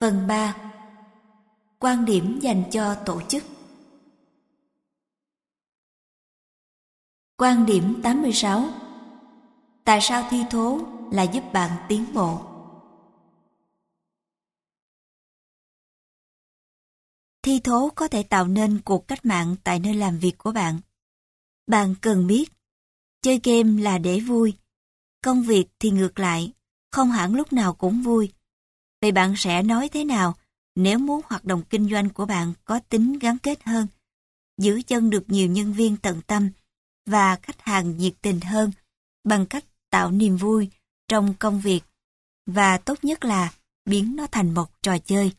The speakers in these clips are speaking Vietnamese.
Phần 3 Quan điểm dành cho tổ chức Quan điểm 86 Tại sao thi thố là giúp bạn tiến bộ? Thi thố có thể tạo nên cuộc cách mạng tại nơi làm việc của bạn. Bạn cần biết, chơi game là để vui, công việc thì ngược lại, không hẳn lúc nào cũng vui. Vậy bạn sẽ nói thế nào nếu muốn hoạt động kinh doanh của bạn có tính gắn kết hơn, giữ chân được nhiều nhân viên tận tâm và khách hàng nhiệt tình hơn bằng cách tạo niềm vui trong công việc và tốt nhất là biến nó thành một trò chơi.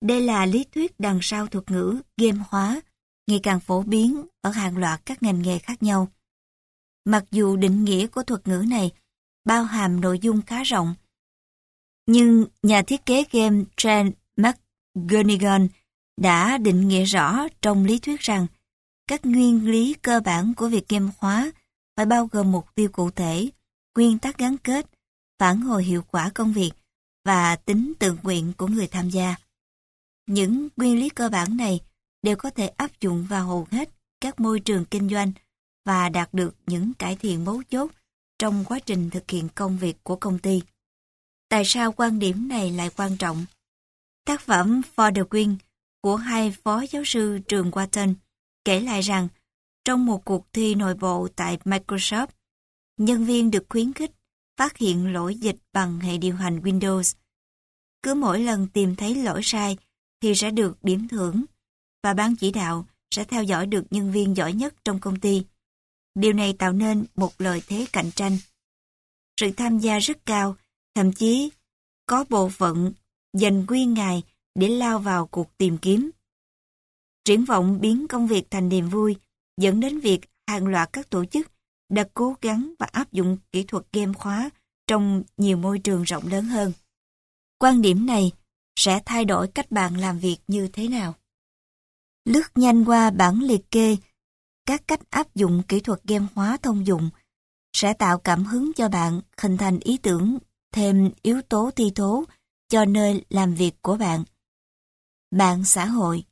Đây là lý thuyết đằng sau thuật ngữ game hóa, ngày càng phổ biến ở hàng loạt các ngành nghề khác nhau. Mặc dù định nghĩa của thuật ngữ này bao hàm nội dung khá rộng, nhưng nhà thiết kế game Trent McGonigal đã định nghĩa rõ trong lý thuyết rằng các nguyên lý cơ bản của việc game hóa phải bao gồm mục tiêu cụ thể, nguyên tắc gắn kết, phản hồi hiệu quả công việc và tính tự nguyện của người tham gia. Những nguyên lý cơ bản này đều có thể áp dụng vào hầu hết các môi trường kinh doanh và đạt được những cải thiện mấu chốt trong quá trình thực hiện công việc của công ty. Tại sao quan điểm này lại quan trọng? Tác phẩm For the Queen của hai phó giáo sư trường Wharton kể lại rằng trong một cuộc thi nội bộ tại Microsoft, nhân viên được khuyến khích phát hiện lỗi dịch bằng hệ điều hành Windows. Cứ mỗi lần tìm thấy lỗi sai thì sẽ được điểm thưởng và ban chỉ đạo sẽ theo dõi được nhân viên giỏi nhất trong công ty. Điều này tạo nên một lợi thế cạnh tranh. Sự tham gia rất cao, thậm chí có bộ phận dành nguyên ngày để lao vào cuộc tìm kiếm. Triển vọng biến công việc thành niềm vui dẫn đến việc hàng loạt các tổ chức đã cố gắng và áp dụng kỹ thuật game khóa trong nhiều môi trường rộng lớn hơn. Quan điểm này sẽ thay đổi cách bạn làm việc như thế nào. Lướt nhanh qua bản liệt kê, các cách áp dụng kỹ thuật game hóa thông dụng sẽ tạo cảm hứng cho bạn hình thành ý tưởng thêm yếu tố thi thố cho nơi làm việc của bạn. Mạng xã hội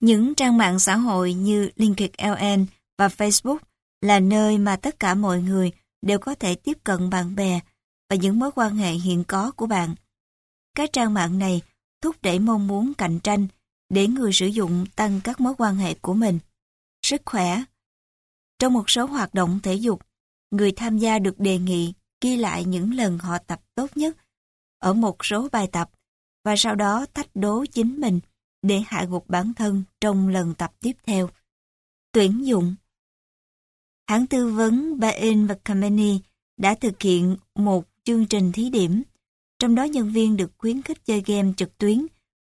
Những trang mạng xã hội như LinkedIn và Facebook là nơi mà tất cả mọi người đều có thể tiếp cận bạn bè và những mối quan hệ hiện có của bạn. Các trang mạng này thúc đẩy mong muốn cạnh tranh để người sử dụng tăng các mối quan hệ của mình. Sức khỏe Trong một số hoạt động thể dục, người tham gia được đề nghị ghi lại những lần họ tập tốt nhất ở một số bài tập và sau đó thách đố chính mình để hạ gục bản thân trong lần tập tiếp theo. Tuyển dụng Hãng tư vấn Bain và Company đã thực hiện một chương trình thí điểm, trong đó nhân viên được khuyến khích chơi game trực tuyến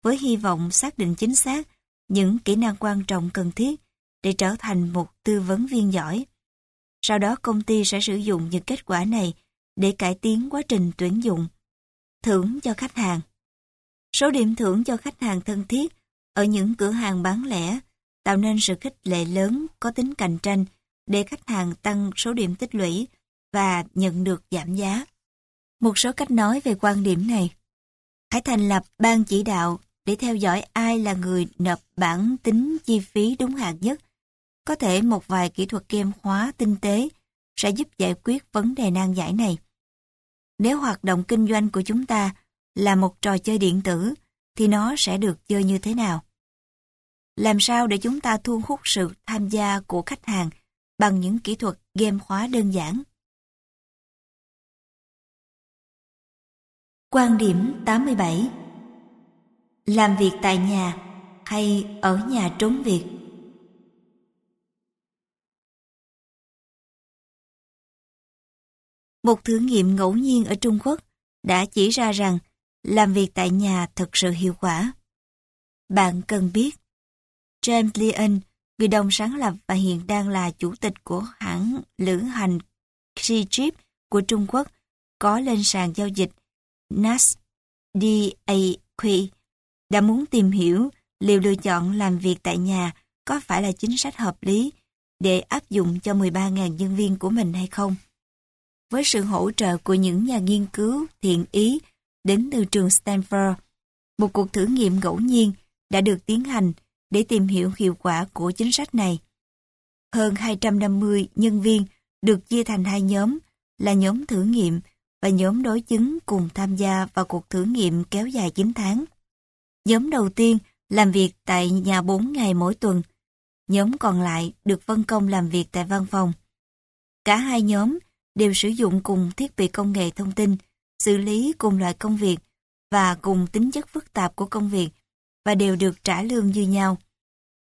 với hy vọng xác định chính xác những kỹ năng quan trọng cần thiết để trở thành một tư vấn viên giỏi. Sau đó công ty sẽ sử dụng những kết quả này để cải tiến quá trình tuyển dụng. Thưởng cho khách hàng Số điểm thưởng cho khách hàng thân thiết ở những cửa hàng bán lẻ tạo nên sự khích lệ lớn có tính cạnh tranh để khách hàng tăng số điểm tích lũy và nhận được giảm giá. Một số cách nói về quan điểm này. Hãy thành lập ban chỉ đạo để theo dõi ai là người nộp bản tính chi phí đúng hạn nhất. Có thể một vài kỹ thuật game hóa tinh tế sẽ giúp giải quyết vấn đề nan giải này. Nếu hoạt động kinh doanh của chúng ta là một trò chơi điện tử, thì nó sẽ được chơi như thế nào? Làm sao để chúng ta thu hút sự tham gia của khách hàng bằng những kỹ thuật game hóa đơn giản? Quan điểm 87 Làm việc tại nhà hay ở nhà trốn việc? Một thử nghiệm ngẫu nhiên ở Trung Quốc đã chỉ ra rằng làm việc tại nhà thực sự hiệu quả. Bạn cần biết, James Leon, người đồng sáng lập và hiện đang là chủ tịch của hãng lữ hành Ctrip của Trung Quốc, có lên sàn giao dịch NASDAQ đã muốn tìm hiểu liệu lựa chọn làm việc tại nhà có phải là chính sách hợp lý để áp dụng cho 13.000 nhân viên của mình hay không. Với sự hỗ trợ của những nhà nghiên cứu thiện ý đến từ trường Stanford, Một cuộc thử nghiệm ngẫu nhiên đã được tiến hành để tìm hiểu hiệu quả của chính sách này. Hơn 250 nhân viên được chia thành hai nhóm là nhóm thử nghiệm và nhóm đối chứng cùng tham gia vào cuộc thử nghiệm kéo dài 9 tháng. Nhóm đầu tiên làm việc tại nhà 4 ngày mỗi tuần. Nhóm còn lại được phân công làm việc tại văn phòng. Cả hai nhóm đều sử dụng cùng thiết bị công nghệ thông tin, xử lý cùng loại công việc và cùng tính chất phức tạp của công việc và đều được trả lương như nhau.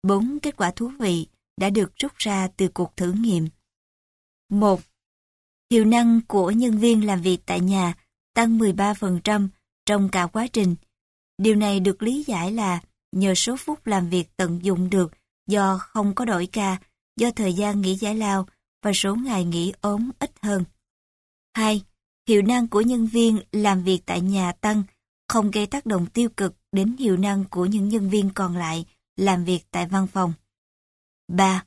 Bốn kết quả thú vị đã được rút ra từ cuộc thử nghiệm. 1. Hiệu năng của nhân viên làm việc tại nhà tăng 13% trong cả quá trình. Điều này được lý giải là nhờ số phút làm việc tận dụng được do không có đổi ca, do thời gian nghỉ giải lao và số ngày nghỉ ốm ít hơn. 2. Hiệu năng của nhân viên làm việc tại nhà tăng, không gây tác động tiêu cực đến hiệu năng của những nhân viên còn lại làm việc tại văn phòng. 3.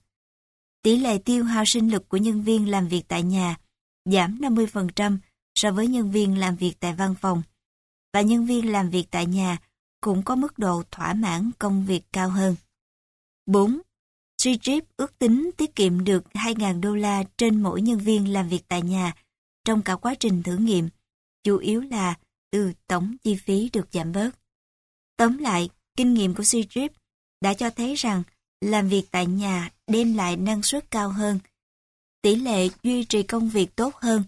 Tỷ lệ tiêu hao sinh lực của nhân viên làm việc tại nhà giảm 50% so với nhân viên làm việc tại văn phòng. Và nhân viên làm việc tại nhà cũng có mức độ thỏa mãn công việc cao hơn. 4. Trip ước tính tiết kiệm được 2.000 đô la trên mỗi nhân viên làm việc tại nhà trong cả quá trình thử nghiệm, chủ yếu là từ tổng chi phí được giảm bớt. Tóm lại, kinh nghiệm của Trip đã cho thấy rằng làm việc tại nhà đem lại năng suất cao hơn, tỷ lệ duy trì công việc tốt hơn,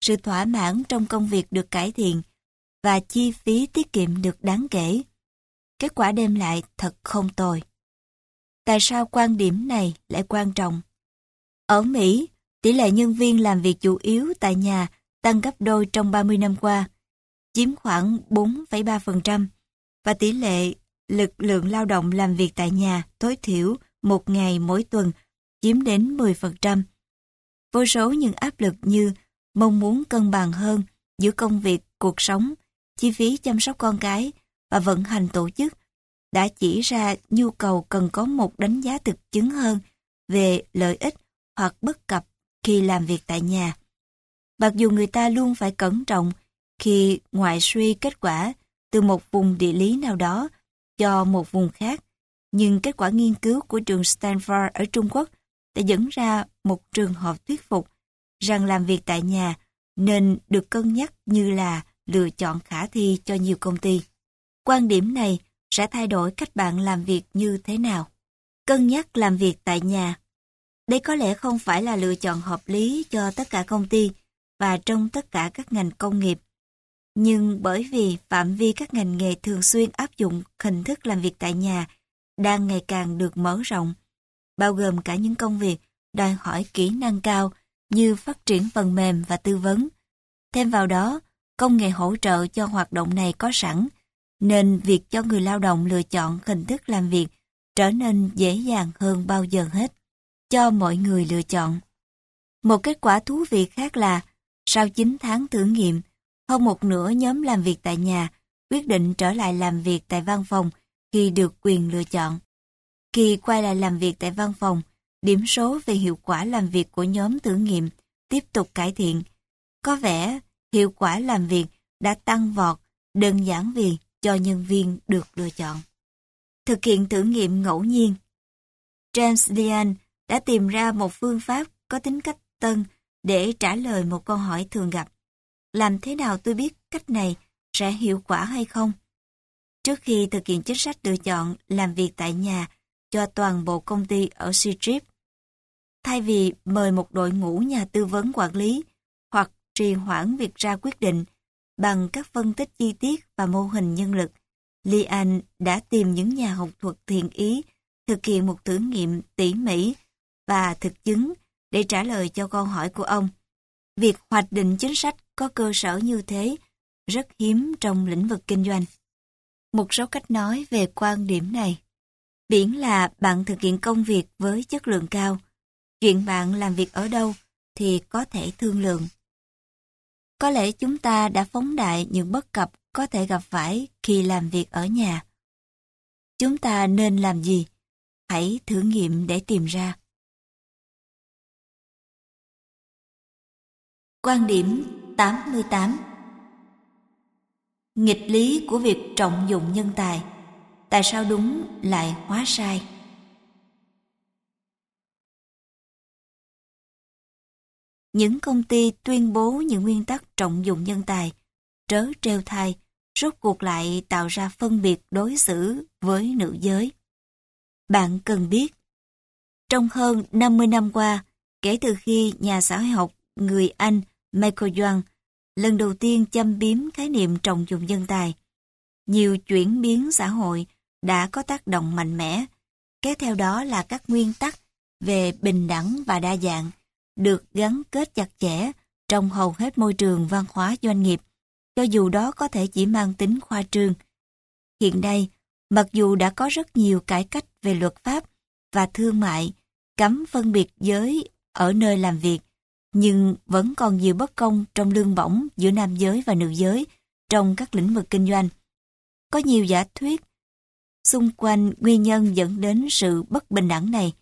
sự thỏa mãn trong công việc được cải thiện và chi phí tiết kiệm được đáng kể. Kết quả đem lại thật không tồi. Tại sao quan điểm này lại quan trọng? Ở Mỹ, tỷ lệ nhân viên làm việc chủ yếu tại nhà tăng gấp đôi trong 30 năm qua, chiếm khoảng 4,3% và tỷ lệ lực lượng lao động làm việc tại nhà tối thiểu một ngày mỗi tuần chiếm đến 10%. Vô số những áp lực như mong muốn cân bằng hơn giữa công việc, cuộc sống, chi phí chăm sóc con cái và vận hành tổ chức đã chỉ ra nhu cầu cần có một đánh giá thực chứng hơn về lợi ích hoặc bất cập khi làm việc tại nhà. Mặc dù người ta luôn phải cẩn trọng khi ngoại suy kết quả từ một vùng địa lý nào đó cho một vùng khác, nhưng kết quả nghiên cứu của trường Stanford ở Trung Quốc đã dẫn ra một trường hợp thuyết phục rằng làm việc tại nhà nên được cân nhắc như là lựa chọn khả thi cho nhiều công ty. Quan điểm này sẽ thay đổi cách bạn làm việc như thế nào. Cân nhắc làm việc tại nhà. Đây có lẽ không phải là lựa chọn hợp lý cho tất cả công ty và trong tất cả các ngành công nghiệp. Nhưng bởi vì phạm vi các ngành nghề thường xuyên áp dụng hình thức làm việc tại nhà đang ngày càng được mở rộng, bao gồm cả những công việc đòi hỏi kỹ năng cao như phát triển phần mềm và tư vấn. Thêm vào đó, công nghệ hỗ trợ cho hoạt động này có sẵn, nên việc cho người lao động lựa chọn hình thức làm việc trở nên dễ dàng hơn bao giờ hết, cho mọi người lựa chọn. Một kết quả thú vị khác là, sau 9 tháng thử nghiệm, hơn một nửa nhóm làm việc tại nhà quyết định trở lại làm việc tại văn phòng khi được quyền lựa chọn. Khi quay lại làm việc tại văn phòng, điểm số về hiệu quả làm việc của nhóm thử nghiệm tiếp tục cải thiện. Có vẻ hiệu quả làm việc đã tăng vọt đơn giản vì cho nhân viên được lựa chọn. Thực hiện thử nghiệm ngẫu nhiên James Dean đã tìm ra một phương pháp có tính cách tân để trả lời một câu hỏi thường gặp. Làm thế nào tôi biết cách này sẽ hiệu quả hay không? Trước khi thực hiện chính sách lựa chọn làm việc tại nhà cho toàn bộ công ty ở Ctrip, thay vì mời một đội ngũ nhà tư vấn quản lý hoặc trì hoãn việc ra quyết định bằng các phân tích chi tiết và mô hình nhân lực, Lian đã tìm những nhà học thuật thiện ý thực hiện một thử nghiệm tỉ mỉ và thực chứng để trả lời cho câu hỏi của ông. Việc hoạch định chính sách có cơ sở như thế rất hiếm trong lĩnh vực kinh doanh. Một số cách nói về quan điểm này. Biển là bạn thực hiện công việc với chất lượng cao. Chuyện bạn làm việc ở đâu thì có thể thương lượng. Có lẽ chúng ta đã phóng đại những bất cập có thể gặp phải khi làm việc ở nhà. Chúng ta nên làm gì? Hãy thử nghiệm để tìm ra. Quan điểm 88 Nghịch lý của việc trọng dụng nhân tài. Tại sao đúng lại hóa sai? Những công ty tuyên bố những nguyên tắc trọng dụng nhân tài, trớ treo thai, rốt cuộc lại tạo ra phân biệt đối xử với nữ giới. Bạn cần biết, trong hơn 50 năm qua, kể từ khi nhà xã hội học người Anh Michael Young lần đầu tiên châm biếm khái niệm trọng dụng nhân tài, nhiều chuyển biến xã hội đã có tác động mạnh mẽ, kéo theo đó là các nguyên tắc về bình đẳng và đa dạng được gắn kết chặt chẽ trong hầu hết môi trường văn hóa doanh nghiệp, cho dù đó có thể chỉ mang tính khoa trương. Hiện nay, mặc dù đã có rất nhiều cải cách về luật pháp và thương mại, cấm phân biệt giới ở nơi làm việc, nhưng vẫn còn nhiều bất công trong lương bổng giữa nam giới và nữ giới trong các lĩnh vực kinh doanh. Có nhiều giả thuyết xung quanh nguyên nhân dẫn đến sự bất bình đẳng này,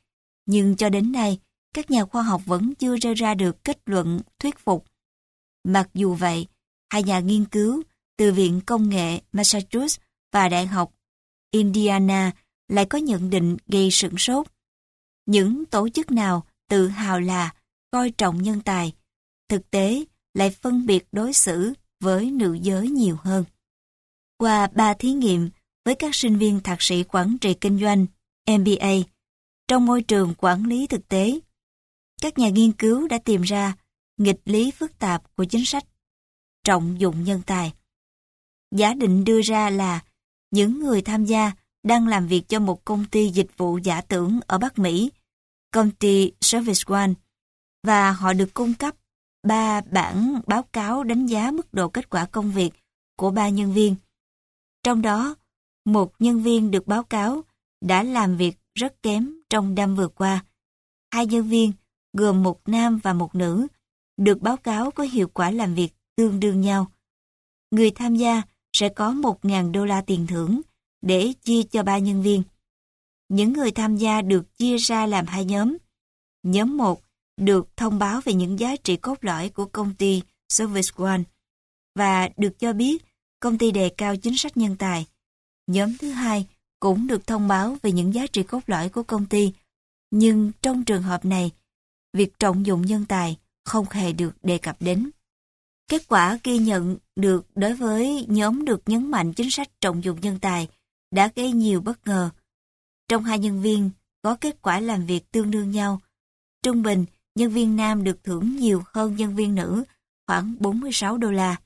nhưng cho đến nay, các nhà khoa học vẫn chưa đưa ra được kết luận thuyết phục. Mặc dù vậy, hai nhà nghiên cứu từ Viện Công nghệ Massachusetts và Đại học Indiana lại có nhận định gây sửng sốt. Những tổ chức nào tự hào là coi trọng nhân tài, thực tế lại phân biệt đối xử với nữ giới nhiều hơn. Qua ba thí nghiệm với các sinh viên thạc sĩ quản trị kinh doanh MBA trong môi trường quản lý thực tế, các nhà nghiên cứu đã tìm ra nghịch lý phức tạp của chính sách trọng dụng nhân tài. Giả định đưa ra là những người tham gia đang làm việc cho một công ty dịch vụ giả tưởng ở Bắc Mỹ, công ty Service One, và họ được cung cấp ba bản báo cáo đánh giá mức độ kết quả công việc của ba nhân viên. Trong đó, một nhân viên được báo cáo đã làm việc rất kém trong năm vừa qua. Hai nhân viên, gồm một nam và một nữ, được báo cáo có hiệu quả làm việc tương đương nhau. Người tham gia sẽ có 1.000 đô la tiền thưởng để chia cho ba nhân viên. Những người tham gia được chia ra làm hai nhóm. Nhóm 1 được thông báo về những giá trị cốt lõi của công ty Service One và được cho biết công ty đề cao chính sách nhân tài. Nhóm thứ hai cũng được thông báo về những giá trị cốt lõi của công ty, nhưng trong trường hợp này, việc trọng dụng nhân tài không hề được đề cập đến. Kết quả ghi nhận được đối với nhóm được nhấn mạnh chính sách trọng dụng nhân tài đã gây nhiều bất ngờ. Trong hai nhân viên có kết quả làm việc tương đương nhau. Trung bình, nhân viên nam được thưởng nhiều hơn nhân viên nữ, khoảng 46 đô la.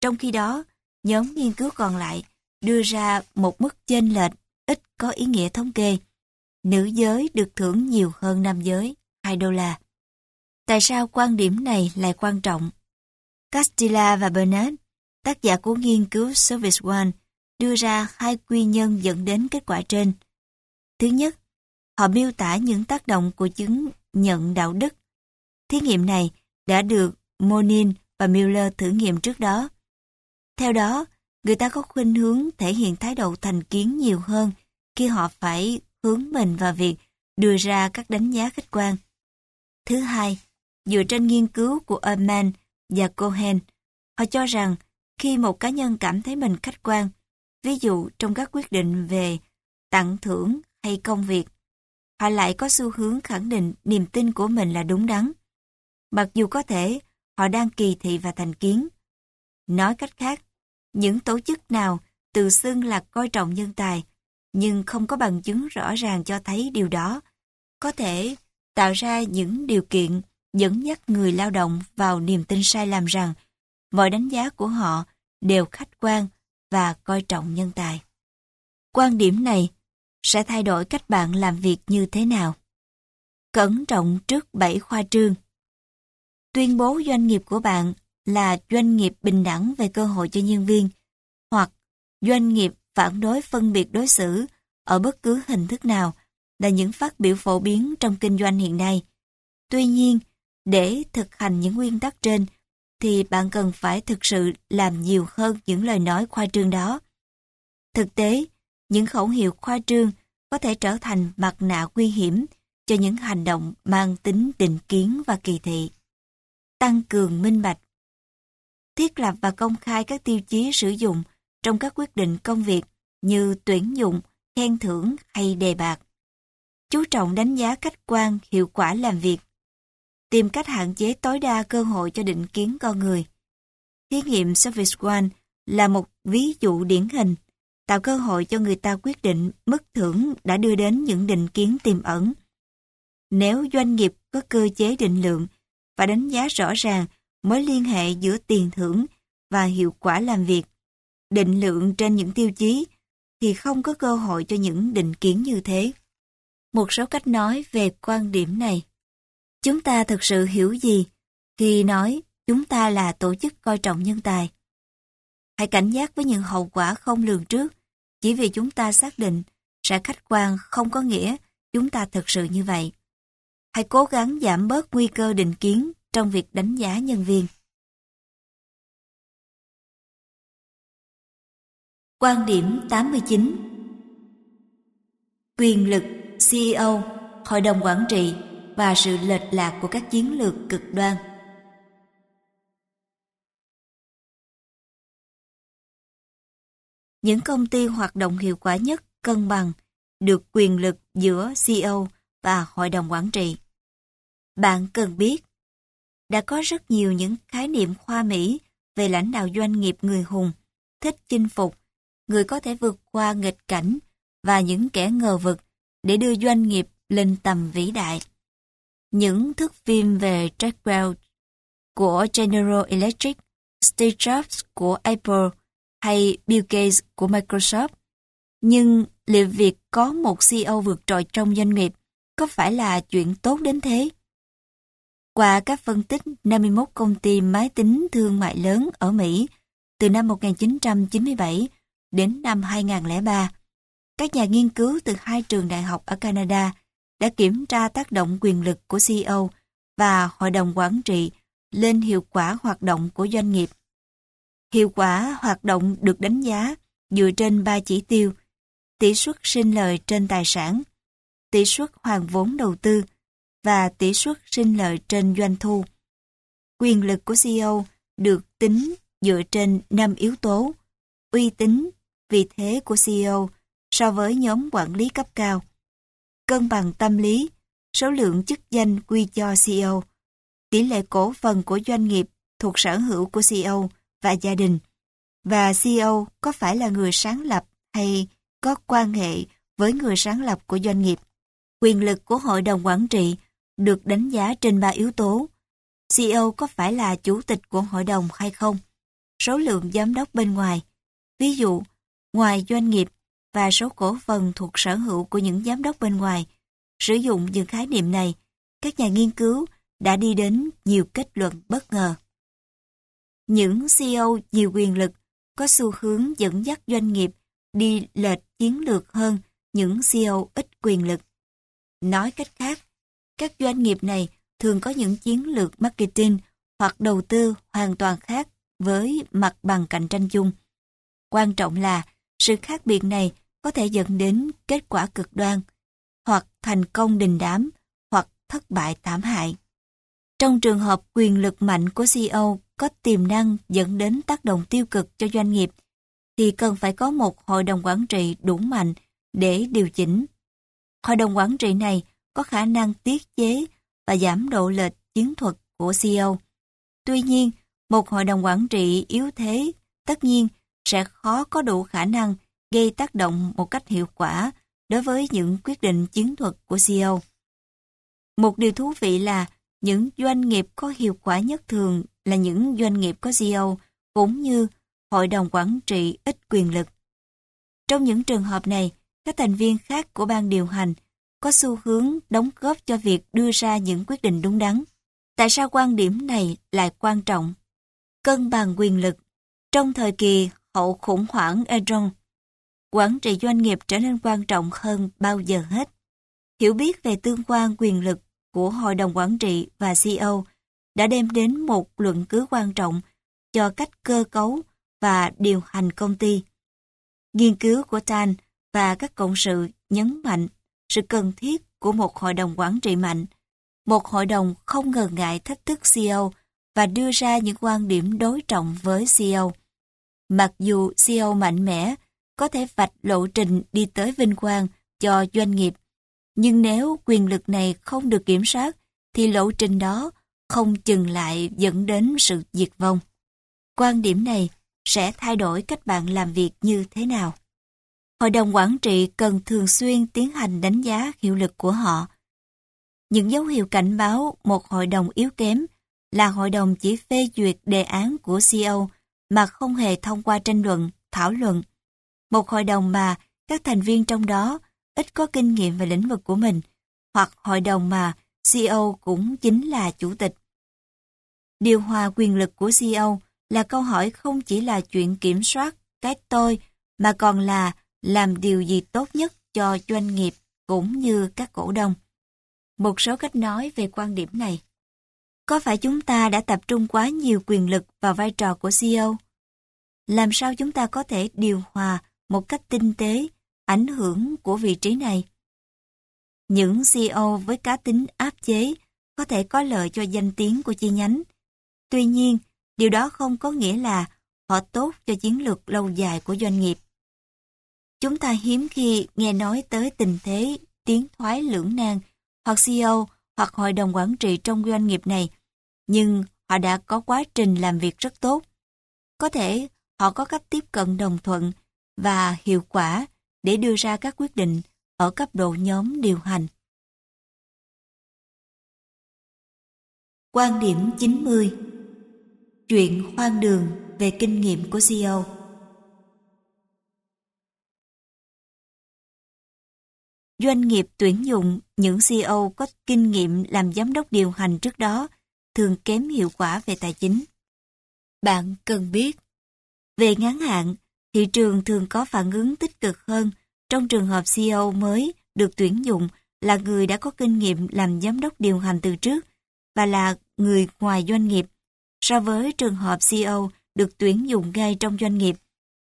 Trong khi đó, nhóm nghiên cứu còn lại đưa ra một mức chênh lệch ít có ý nghĩa thống kê. Nữ giới được thưởng nhiều hơn nam giới, 2 đô la. Tại sao quan điểm này lại quan trọng? Castilla và Bernard, tác giả của nghiên cứu Service One, đưa ra hai quy nhân dẫn đến kết quả trên. Thứ nhất, họ miêu tả những tác động của chứng nhận đạo đức. Thí nghiệm này đã được Monin và Miller thử nghiệm trước đó. Theo đó, người ta có khuynh hướng thể hiện thái độ thành kiến nhiều hơn khi họ phải hướng mình vào việc đưa ra các đánh giá khách quan. Thứ hai, dựa trên nghiên cứu của Ehrman và Cohen, họ cho rằng khi một cá nhân cảm thấy mình khách quan, ví dụ trong các quyết định về tặng thưởng hay công việc, họ lại có xu hướng khẳng định niềm tin của mình là đúng đắn. Mặc dù có thể họ đang kỳ thị và thành kiến. Nói cách khác, những tổ chức nào tự xưng là coi trọng nhân tài, nhưng không có bằng chứng rõ ràng cho thấy điều đó, có thể tạo ra những điều kiện dẫn dắt người lao động vào niềm tin sai lầm rằng mọi đánh giá của họ đều khách quan và coi trọng nhân tài. Quan điểm này sẽ thay đổi cách bạn làm việc như thế nào. Cẩn trọng trước bảy khoa trương. Tuyên bố doanh nghiệp của bạn là doanh nghiệp bình đẳng về cơ hội cho nhân viên, hoặc doanh nghiệp phản đối phân biệt đối xử ở bất cứ hình thức nào là những phát biểu phổ biến trong kinh doanh hiện nay. Tuy nhiên, để thực hành những nguyên tắc trên, thì bạn cần phải thực sự làm nhiều hơn những lời nói khoa trương đó. Thực tế, những khẩu hiệu khoa trương có thể trở thành mặt nạ nguy hiểm cho những hành động mang tính định kiến và kỳ thị. Tăng cường minh bạch thiết lập và công khai các tiêu chí sử dụng trong các quyết định công việc như tuyển dụng, khen thưởng hay đề bạc. Chú trọng đánh giá khách quan, hiệu quả làm việc. Tìm cách hạn chế tối đa cơ hội cho định kiến con người. Thí nghiệm Service One là một ví dụ điển hình, tạo cơ hội cho người ta quyết định mức thưởng đã đưa đến những định kiến tiềm ẩn. Nếu doanh nghiệp có cơ chế định lượng và đánh giá rõ ràng mối liên hệ giữa tiền thưởng và hiệu quả làm việc, định lượng trên những tiêu chí thì không có cơ hội cho những định kiến như thế. Một số cách nói về quan điểm này. Chúng ta thực sự hiểu gì khi nói chúng ta là tổ chức coi trọng nhân tài? Hãy cảnh giác với những hậu quả không lường trước chỉ vì chúng ta xác định sẽ khách quan không có nghĩa chúng ta thực sự như vậy. Hãy cố gắng giảm bớt nguy cơ định kiến trong việc đánh giá nhân viên. Quan điểm 89 Quyền lực CEO, Hội đồng Quản trị và sự lệch lạc của các chiến lược cực đoan. Những công ty hoạt động hiệu quả nhất cân bằng được quyền lực giữa CEO và Hội đồng Quản trị. Bạn cần biết, đã có rất nhiều những khái niệm khoa Mỹ về lãnh đạo doanh nghiệp người hùng, thích chinh phục, người có thể vượt qua nghịch cảnh và những kẻ ngờ vực để đưa doanh nghiệp lên tầm vĩ đại. Những thước phim về Jack Welch của General Electric, Steve Jobs của Apple hay Bill Gates của Microsoft. Nhưng liệu việc có một CEO vượt trội trong doanh nghiệp có phải là chuyện tốt đến thế? Qua các phân tích 51 công ty máy tính thương mại lớn ở Mỹ từ năm 1997 đến năm 2003, các nhà nghiên cứu từ hai trường đại học ở Canada đã kiểm tra tác động quyền lực của CEO và hội đồng quản trị lên hiệu quả hoạt động của doanh nghiệp. Hiệu quả hoạt động được đánh giá dựa trên ba chỉ tiêu, tỷ suất sinh lời trên tài sản, tỷ suất hoàn vốn đầu tư và tỷ suất sinh lợi trên doanh thu. Quyền lực của CEO được tính dựa trên 5 yếu tố, uy tín, vị thế của CEO so với nhóm quản lý cấp cao, cân bằng tâm lý, số lượng chức danh quy cho CEO, tỷ lệ cổ phần của doanh nghiệp thuộc sở hữu của CEO và gia đình, và CEO có phải là người sáng lập hay có quan hệ với người sáng lập của doanh nghiệp. Quyền lực của hội đồng quản trị được đánh giá trên ba yếu tố. CEO có phải là chủ tịch của hội đồng hay không? Số lượng giám đốc bên ngoài. Ví dụ, ngoài doanh nghiệp và số cổ phần thuộc sở hữu của những giám đốc bên ngoài. Sử dụng những khái niệm này, các nhà nghiên cứu đã đi đến nhiều kết luận bất ngờ. Những CEO nhiều quyền lực có xu hướng dẫn dắt doanh nghiệp đi lệch chiến lược hơn những CEO ít quyền lực. Nói cách khác, các doanh nghiệp này thường có những chiến lược marketing hoặc đầu tư hoàn toàn khác với mặt bằng cạnh tranh chung. Quan trọng là sự khác biệt này có thể dẫn đến kết quả cực đoan, hoặc thành công đình đám, hoặc thất bại thảm hại. Trong trường hợp quyền lực mạnh của CEO có tiềm năng dẫn đến tác động tiêu cực cho doanh nghiệp, thì cần phải có một hội đồng quản trị đủ mạnh để điều chỉnh. Hội đồng quản trị này có khả năng tiết chế và giảm độ lệch chiến thuật của CEO. Tuy nhiên, một hội đồng quản trị yếu thế tất nhiên sẽ khó có đủ khả năng gây tác động một cách hiệu quả đối với những quyết định chiến thuật của CEO. Một điều thú vị là những doanh nghiệp có hiệu quả nhất thường là những doanh nghiệp có CEO cũng như hội đồng quản trị ít quyền lực. Trong những trường hợp này, các thành viên khác của ban điều hành có xu hướng đóng góp cho việc đưa ra những quyết định đúng đắn. Tại sao quan điểm này lại quan trọng? Cân bằng quyền lực Trong thời kỳ hậu khủng hoảng Enron, quản trị doanh nghiệp trở nên quan trọng hơn bao giờ hết. Hiểu biết về tương quan quyền lực của Hội đồng Quản trị và CEO đã đem đến một luận cứ quan trọng cho cách cơ cấu và điều hành công ty. Nghiên cứu của Tan và các cộng sự nhấn mạnh sự cần thiết của một hội đồng quản trị mạnh. Một hội đồng không ngần ngại thách thức CEO và đưa ra những quan điểm đối trọng với CEO. Mặc dù CEO mạnh mẽ có thể vạch lộ trình đi tới vinh quang cho doanh nghiệp, nhưng nếu quyền lực này không được kiểm soát, thì lộ trình đó không chừng lại dẫn đến sự diệt vong. Quan điểm này sẽ thay đổi cách bạn làm việc như thế nào. Hội đồng quản trị cần thường xuyên tiến hành đánh giá hiệu lực của họ. Những dấu hiệu cảnh báo một hội đồng yếu kém là hội đồng chỉ phê duyệt đề án của CEO mà không hề thông qua tranh luận, thảo luận. Một hội đồng mà các thành viên trong đó ít có kinh nghiệm về lĩnh vực của mình, hoặc hội đồng mà CEO cũng chính là chủ tịch. Điều hòa quyền lực của CEO là câu hỏi không chỉ là chuyện kiểm soát cái tôi, mà còn là làm điều gì tốt nhất cho doanh nghiệp cũng như các cổ đông. Một số cách nói về quan điểm này. Có phải chúng ta đã tập trung quá nhiều quyền lực vào vai trò của CEO? Làm sao chúng ta có thể điều hòa một cách tinh tế ảnh hưởng của vị trí này? Những CEO với cá tính áp chế có thể có lợi cho danh tiếng của chi nhánh. Tuy nhiên, điều đó không có nghĩa là họ tốt cho chiến lược lâu dài của doanh nghiệp. Chúng ta hiếm khi nghe nói tới tình thế tiến thoái lưỡng nan hoặc CEO hoặc hội đồng quản trị trong doanh nghiệp này, nhưng họ đã có quá trình làm việc rất tốt. Có thể họ có cách tiếp cận đồng thuận và hiệu quả để đưa ra các quyết định ở cấp độ nhóm điều hành. Quan điểm 90 Chuyện khoan đường về kinh nghiệm của CEO Doanh nghiệp tuyển dụng những CEO có kinh nghiệm làm giám đốc điều hành trước đó thường kém hiệu quả về tài chính. Bạn cần biết, về ngắn hạn, thị trường thường có phản ứng tích cực hơn trong trường hợp CEO mới được tuyển dụng là người đã có kinh nghiệm làm giám đốc điều hành từ trước và là người ngoài doanh nghiệp so với trường hợp CEO được tuyển dụng ngay trong doanh nghiệp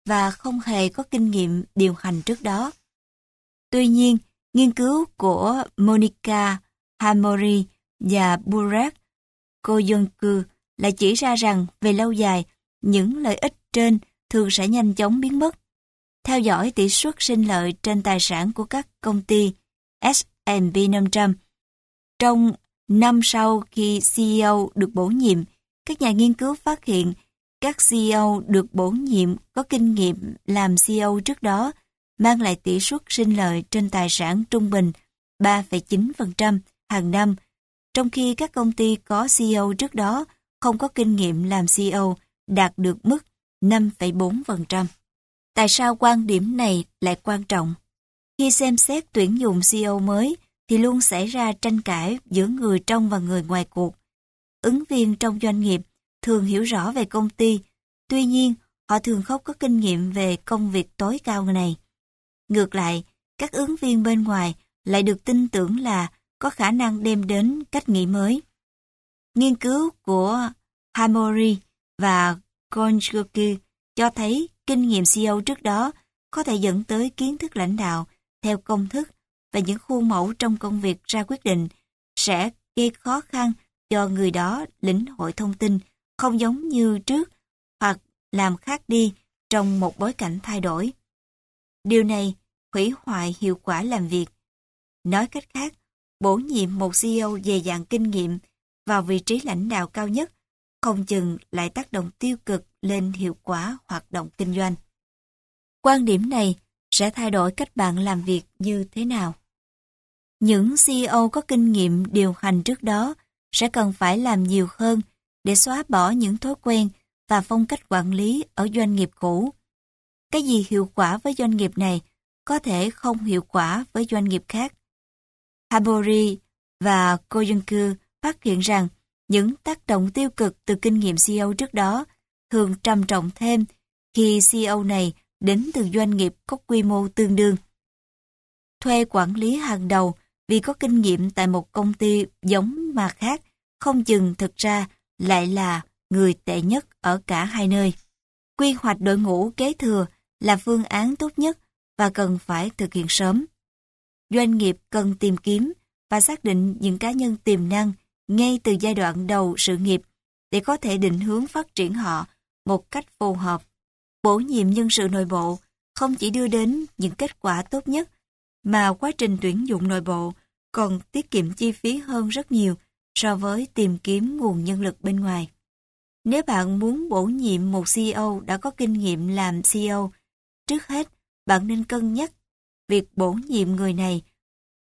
và không hề có kinh nghiệm điều hành trước đó. Tuy nhiên, nghiên cứu của Monica Hamori và Burak Koyonku lại chỉ ra rằng về lâu dài, những lợi ích trên thường sẽ nhanh chóng biến mất. Theo dõi tỷ suất sinh lợi trên tài sản của các công ty S&P 500. Trong năm sau khi CEO được bổ nhiệm, các nhà nghiên cứu phát hiện các CEO được bổ nhiệm có kinh nghiệm làm CEO trước đó mang lại tỷ suất sinh lợi trên tài sản trung bình 3,9% hàng năm, trong khi các công ty có CEO trước đó không có kinh nghiệm làm CEO đạt được mức 5,4%. Tại sao quan điểm này lại quan trọng? Khi xem xét tuyển dụng CEO mới thì luôn xảy ra tranh cãi giữa người trong và người ngoài cuộc. Ứng viên trong doanh nghiệp thường hiểu rõ về công ty, tuy nhiên họ thường không có kinh nghiệm về công việc tối cao này. Ngược lại, các ứng viên bên ngoài lại được tin tưởng là có khả năng đem đến cách nghĩ mới. Nghiên cứu của Hamori và Konjuki cho thấy kinh nghiệm CEO trước đó có thể dẫn tới kiến thức lãnh đạo theo công thức và những khuôn mẫu trong công việc ra quyết định sẽ gây khó khăn cho người đó lĩnh hội thông tin không giống như trước hoặc làm khác đi trong một bối cảnh thay đổi. Điều này hủy hoại hiệu quả làm việc. Nói cách khác, bổ nhiệm một CEO về dạng kinh nghiệm vào vị trí lãnh đạo cao nhất không chừng lại tác động tiêu cực lên hiệu quả hoạt động kinh doanh. Quan điểm này sẽ thay đổi cách bạn làm việc như thế nào. Những CEO có kinh nghiệm điều hành trước đó sẽ cần phải làm nhiều hơn để xóa bỏ những thói quen và phong cách quản lý ở doanh nghiệp cũ. Cái gì hiệu quả với doanh nghiệp này có thể không hiệu quả với doanh nghiệp khác. Habori và Koyunku phát hiện rằng những tác động tiêu cực từ kinh nghiệm CEO trước đó thường trầm trọng thêm khi CEO này đến từ doanh nghiệp có quy mô tương đương. Thuê quản lý hàng đầu vì có kinh nghiệm tại một công ty giống mà khác, không chừng thực ra lại là người tệ nhất ở cả hai nơi. Quy hoạch đội ngũ kế thừa là phương án tốt nhất và cần phải thực hiện sớm. Doanh nghiệp cần tìm kiếm và xác định những cá nhân tiềm năng ngay từ giai đoạn đầu sự nghiệp để có thể định hướng phát triển họ một cách phù hợp. Bổ nhiệm nhân sự nội bộ không chỉ đưa đến những kết quả tốt nhất, mà quá trình tuyển dụng nội bộ còn tiết kiệm chi phí hơn rất nhiều so với tìm kiếm nguồn nhân lực bên ngoài. Nếu bạn muốn bổ nhiệm một CEO đã có kinh nghiệm làm CEO, trước hết bạn nên cân nhắc việc bổ nhiệm người này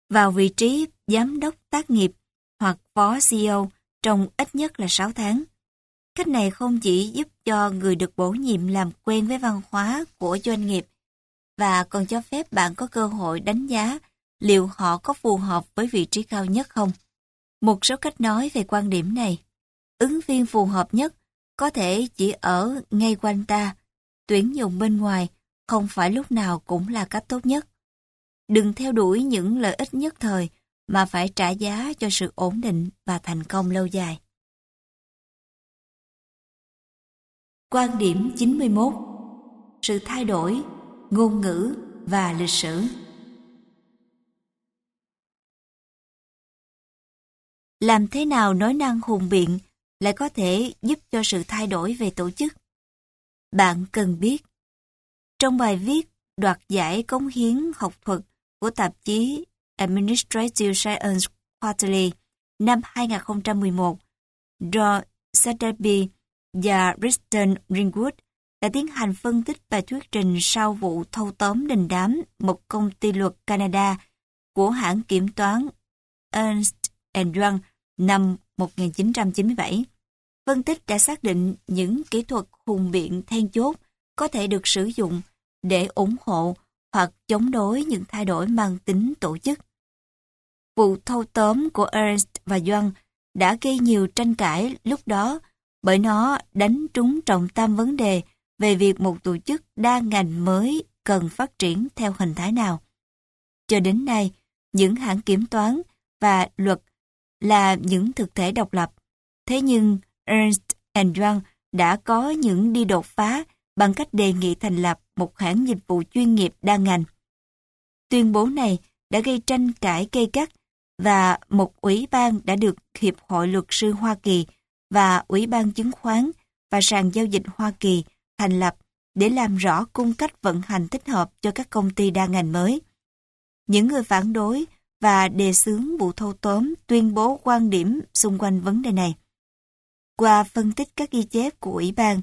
vào vị trí giám đốc tác nghiệp hoặc phó CEO trong ít nhất là 6 tháng. Cách này không chỉ giúp cho người được bổ nhiệm làm quen với văn hóa của doanh nghiệp, và còn cho phép bạn có cơ hội đánh giá liệu họ có phù hợp với vị trí cao nhất không. Một số cách nói về quan điểm này. Ứng viên phù hợp nhất có thể chỉ ở ngay quanh ta. Tuyển dụng bên ngoài không phải lúc nào cũng là cách tốt nhất. Đừng theo đuổi những lợi ích nhất thời mà phải trả giá cho sự ổn định và thành công lâu dài. Quan điểm 91 Sự thay đổi, ngôn ngữ và lịch sử Làm thế nào nói năng hùng biện lại có thể giúp cho sự thay đổi về tổ chức? Bạn cần biết. Trong bài viết đoạt giải cống hiến học thuật của tạp chí Administrative Science Quarterly năm 2011, John Satterby và Kristen Ringwood đã tiến hành phân tích và thuyết trình sau vụ thâu tóm đình đám một công ty luật Canada của hãng kiểm toán Ernst Young năm 1997. Phân tích đã xác định những kỹ thuật hùng biện then chốt có thể được sử dụng để ủng hộ hoặc chống đối những thay đổi mang tính tổ chức. Vụ thâu tóm của Ernst và Doan đã gây nhiều tranh cãi lúc đó bởi nó đánh trúng trọng tâm vấn đề về việc một tổ chức đa ngành mới cần phát triển theo hình thái nào. Cho đến nay, những hãng kiểm toán và luật là những thực thể độc lập. Thế nhưng Ernst Young đã có những đi đột phá bằng cách đề nghị thành lập một hãng dịch vụ chuyên nghiệp đa ngành. Tuyên bố này đã gây tranh cãi gây gắt và một ủy ban đã được Hiệp hội Luật sư Hoa Kỳ và Ủy ban Chứng khoán và sàn giao dịch Hoa Kỳ thành lập để làm rõ cung cách vận hành thích hợp cho các công ty đa ngành mới. Những người phản đối và đề xướng vụ thâu tóm tuyên bố quan điểm xung quanh vấn đề này. Qua phân tích các ghi chép của Ủy ban,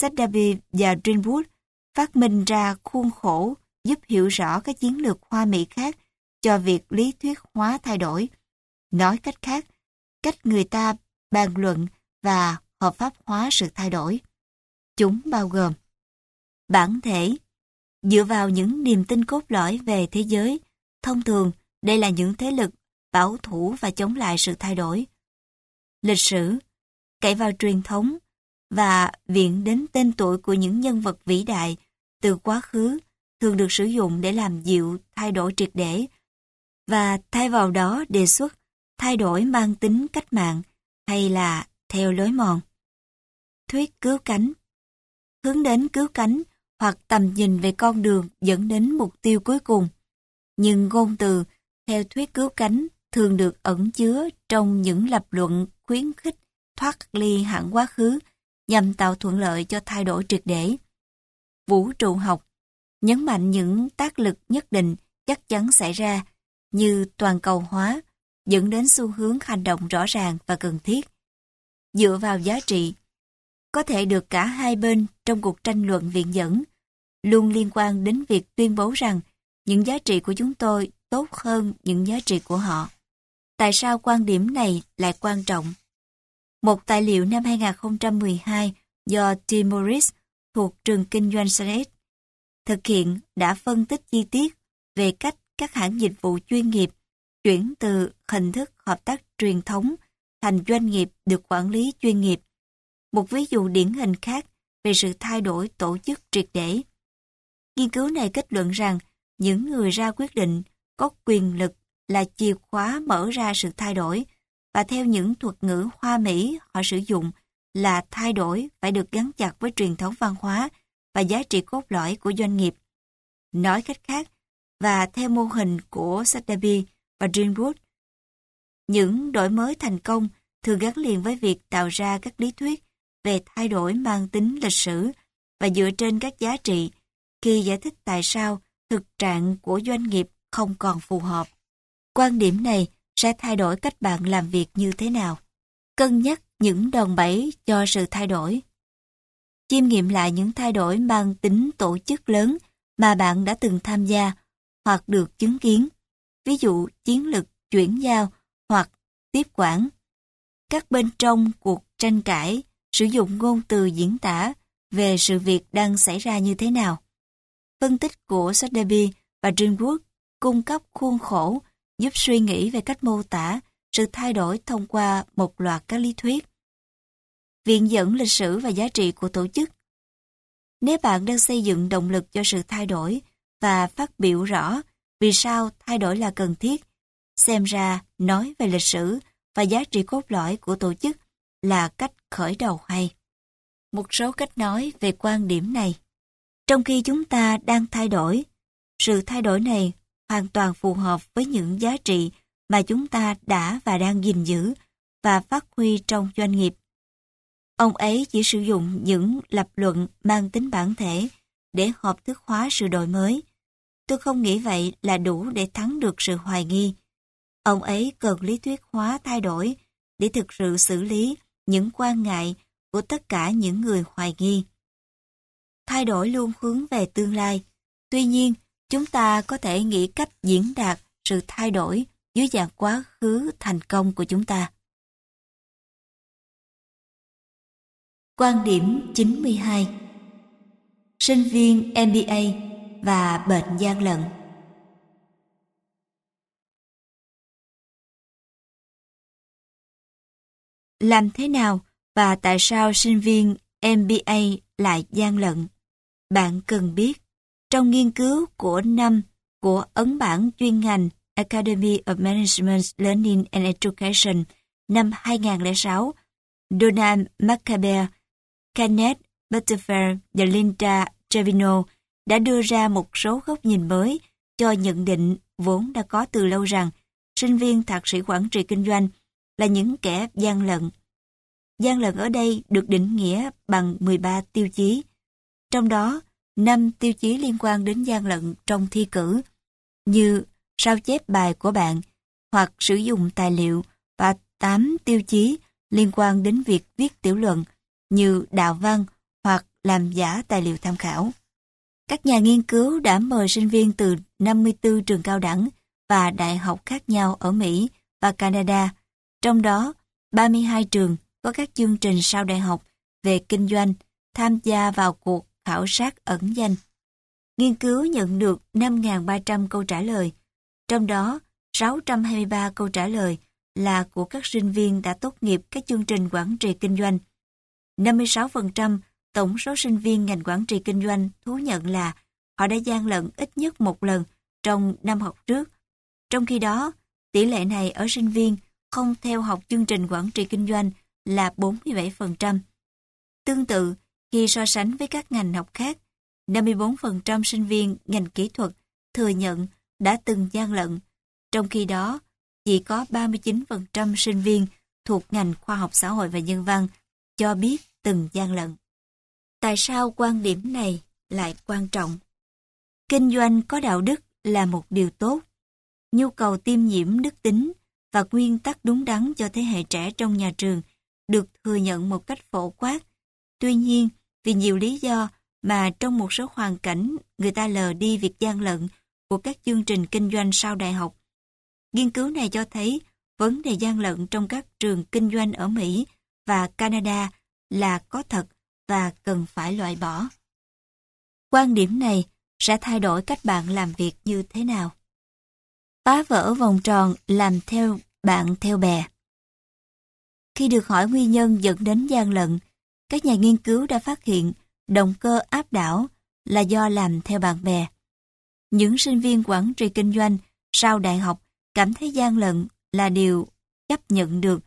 Sadabi và Greenwood phát minh ra khuôn khổ giúp hiểu rõ các chiến lược Hoa Mỹ khác cho việc lý thuyết hóa thay đổi. Nói cách khác, cách người ta bàn luận và hợp pháp hóa sự thay đổi. Chúng bao gồm Bản thể Dựa vào những niềm tin cốt lõi về thế giới, thông thường đây là những thế lực bảo thủ và chống lại sự thay đổi. Lịch sử Cậy vào truyền thống và viện đến tên tuổi của những nhân vật vĩ đại từ quá khứ thường được sử dụng để làm dịu thay đổi triệt để và thay vào đó đề xuất thay đổi mang tính cách mạng hay là theo lối mòn. Thuyết cứu cánh Hướng đến cứu cánh hoặc tầm nhìn về con đường dẫn đến mục tiêu cuối cùng. Nhưng ngôn từ theo thuyết cứu cánh thường được ẩn chứa trong những lập luận khuyến khích thoát ly hẳn quá khứ nhằm tạo thuận lợi cho thay đổi triệt để. Vũ trụ học nhấn mạnh những tác lực nhất định chắc chắn xảy ra như toàn cầu hóa dẫn đến xu hướng hành động rõ ràng và cần thiết. Dựa vào giá trị, có thể được cả hai bên trong cuộc tranh luận viện dẫn, luôn liên quan đến việc tuyên bố rằng những giá trị của chúng tôi tốt hơn những giá trị của họ. Tại sao quan điểm này lại quan trọng? Một tài liệu năm 2012 do Tim Morris thuộc trường kinh doanh Sanet thực hiện đã phân tích chi tiết về cách các hãng dịch vụ chuyên nghiệp chuyển từ hình thức hợp tác truyền thống thành doanh nghiệp được quản lý chuyên nghiệp. Một ví dụ điển hình khác về sự thay đổi tổ chức triệt để. Nghiên cứu này kết luận rằng những người ra quyết định có quyền lực là chìa khóa mở ra sự thay đổi và theo những thuật ngữ hoa Mỹ họ sử dụng là thay đổi phải được gắn chặt với truyền thống văn hóa và giá trị cốt lõi của doanh nghiệp. Nói cách khác, và theo mô hình của Sotheby và Greenwood, những đổi mới thành công thường gắn liền với việc tạo ra các lý thuyết về thay đổi mang tính lịch sử và dựa trên các giá trị khi giải thích tại sao thực trạng của doanh nghiệp không còn phù hợp. Quan điểm này sẽ thay đổi cách bạn làm việc như thế nào. Cân nhắc những đòn bẩy cho sự thay đổi. Chiêm nghiệm lại những thay đổi mang tính tổ chức lớn mà bạn đã từng tham gia hoặc được chứng kiến. Ví dụ, chiến lược chuyển giao hoặc tiếp quản. Các bên trong cuộc tranh cãi, sử dụng ngôn từ diễn tả về sự việc đang xảy ra như thế nào. Phân tích của Sotheby và Greenwood cung cấp khuôn khổ giúp suy nghĩ về cách mô tả sự thay đổi thông qua một loạt các lý thuyết. Viện dẫn lịch sử và giá trị của tổ chức Nếu bạn đang xây dựng động lực cho sự thay đổi và phát biểu rõ vì sao thay đổi là cần thiết, xem ra nói về lịch sử và giá trị cốt lõi của tổ chức là cách khởi đầu hay. Một số cách nói về quan điểm này. Trong khi chúng ta đang thay đổi, sự thay đổi này hoàn toàn phù hợp với những giá trị mà chúng ta đã và đang gìn giữ và phát huy trong doanh nghiệp. Ông ấy chỉ sử dụng những lập luận mang tính bản thể để hợp thức hóa sự đổi mới. Tôi không nghĩ vậy là đủ để thắng được sự hoài nghi. Ông ấy cần lý thuyết hóa thay đổi để thực sự xử lý những quan ngại của tất cả những người hoài nghi. Thay đổi luôn hướng về tương lai. Tuy nhiên, chúng ta có thể nghĩ cách diễn đạt sự thay đổi dưới dạng quá khứ thành công của chúng ta. Quan điểm 92 Sinh viên MBA và bệnh gian lận Làm thế nào và tại sao sinh viên MBA lại gian lận? Bạn cần biết, trong nghiên cứu của năm của ấn bản chuyên ngành Academy of Management Learning and Education năm 2006, Donald McCabe, Kenneth Butterfield và Linda Trevino đã đưa ra một số góc nhìn mới cho nhận định vốn đã có từ lâu rằng sinh viên thạc sĩ quản trị kinh doanh là những kẻ gian lận. Gian lận ở đây được định nghĩa bằng 13 tiêu chí. Trong đó, 5 tiêu chí liên quan đến gian lận trong thi cử, như sao chép bài của bạn hoặc sử dụng tài liệu và 8 tiêu chí liên quan đến việc viết tiểu luận như đạo văn hoặc làm giả tài liệu tham khảo. Các nhà nghiên cứu đã mời sinh viên từ 54 trường cao đẳng và đại học khác nhau ở Mỹ và Canada, trong đó 32 trường có các chương trình sau đại học về kinh doanh tham gia vào cuộc khảo sát ẩn danh. Nghiên cứu nhận được 5.300 câu trả lời, trong đó 623 câu trả lời là của các sinh viên đã tốt nghiệp các chương trình quản trị kinh doanh. 56% tổng số sinh viên ngành quản trị kinh doanh thú nhận là họ đã gian lận ít nhất một lần trong năm học trước. Trong khi đó, tỷ lệ này ở sinh viên không theo học chương trình quản trị kinh doanh là 47%. Tương tự, khi so sánh với các ngành học khác, 54% sinh viên ngành kỹ thuật thừa nhận đã từng gian lận, trong khi đó chỉ có 39% sinh viên thuộc ngành khoa học xã hội và nhân văn cho biết từng gian lận. Tại sao quan điểm này lại quan trọng? Kinh doanh có đạo đức là một điều tốt. Nhu cầu tiêm nhiễm đức tính và nguyên tắc đúng đắn cho thế hệ trẻ trong nhà trường được thừa nhận một cách phổ quát. Tuy nhiên, vì nhiều lý do mà trong một số hoàn cảnh người ta lờ đi việc gian lận của các chương trình kinh doanh sau đại học. Nghiên cứu này cho thấy vấn đề gian lận trong các trường kinh doanh ở Mỹ và Canada là có thật và cần phải loại bỏ. Quan điểm này sẽ thay đổi cách bạn làm việc như thế nào. Phá vỡ vòng tròn làm theo bạn theo bè. Khi được hỏi nguyên nhân dẫn đến gian lận, các nhà nghiên cứu đã phát hiện động cơ áp đảo là do làm theo bạn bè. Những sinh viên quản trị kinh doanh sau đại học cảm thấy gian lận là điều chấp nhận được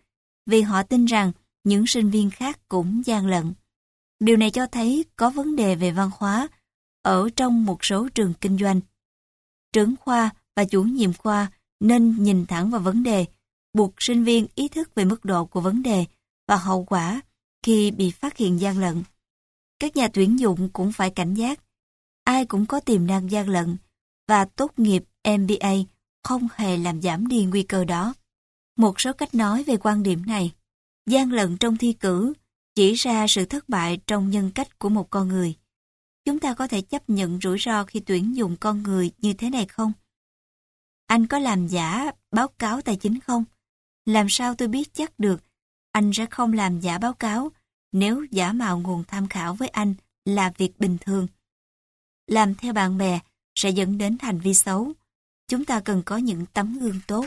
vì họ tin rằng những sinh viên khác cũng gian lận. Điều này cho thấy có vấn đề về văn hóa ở trong một số trường kinh doanh. Trưởng khoa và chủ nhiệm khoa nên nhìn thẳng vào vấn đề, buộc sinh viên ý thức về mức độ của vấn đề và hậu quả khi bị phát hiện gian lận. Các nhà tuyển dụng cũng phải cảnh giác. Ai cũng có tiềm năng gian lận và tốt nghiệp MBA không hề làm giảm đi nguy cơ đó. Một số cách nói về quan điểm này. Gian lận trong thi cử chỉ ra sự thất bại trong nhân cách của một con người. Chúng ta có thể chấp nhận rủi ro khi tuyển dụng con người như thế này không? Anh có làm giả báo cáo tài chính không? Làm sao tôi biết chắc được anh sẽ không làm giả báo cáo nếu giả mạo nguồn tham khảo với anh là việc bình thường. Làm theo bạn bè sẽ dẫn đến hành vi xấu. Chúng ta cần có những tấm gương tốt.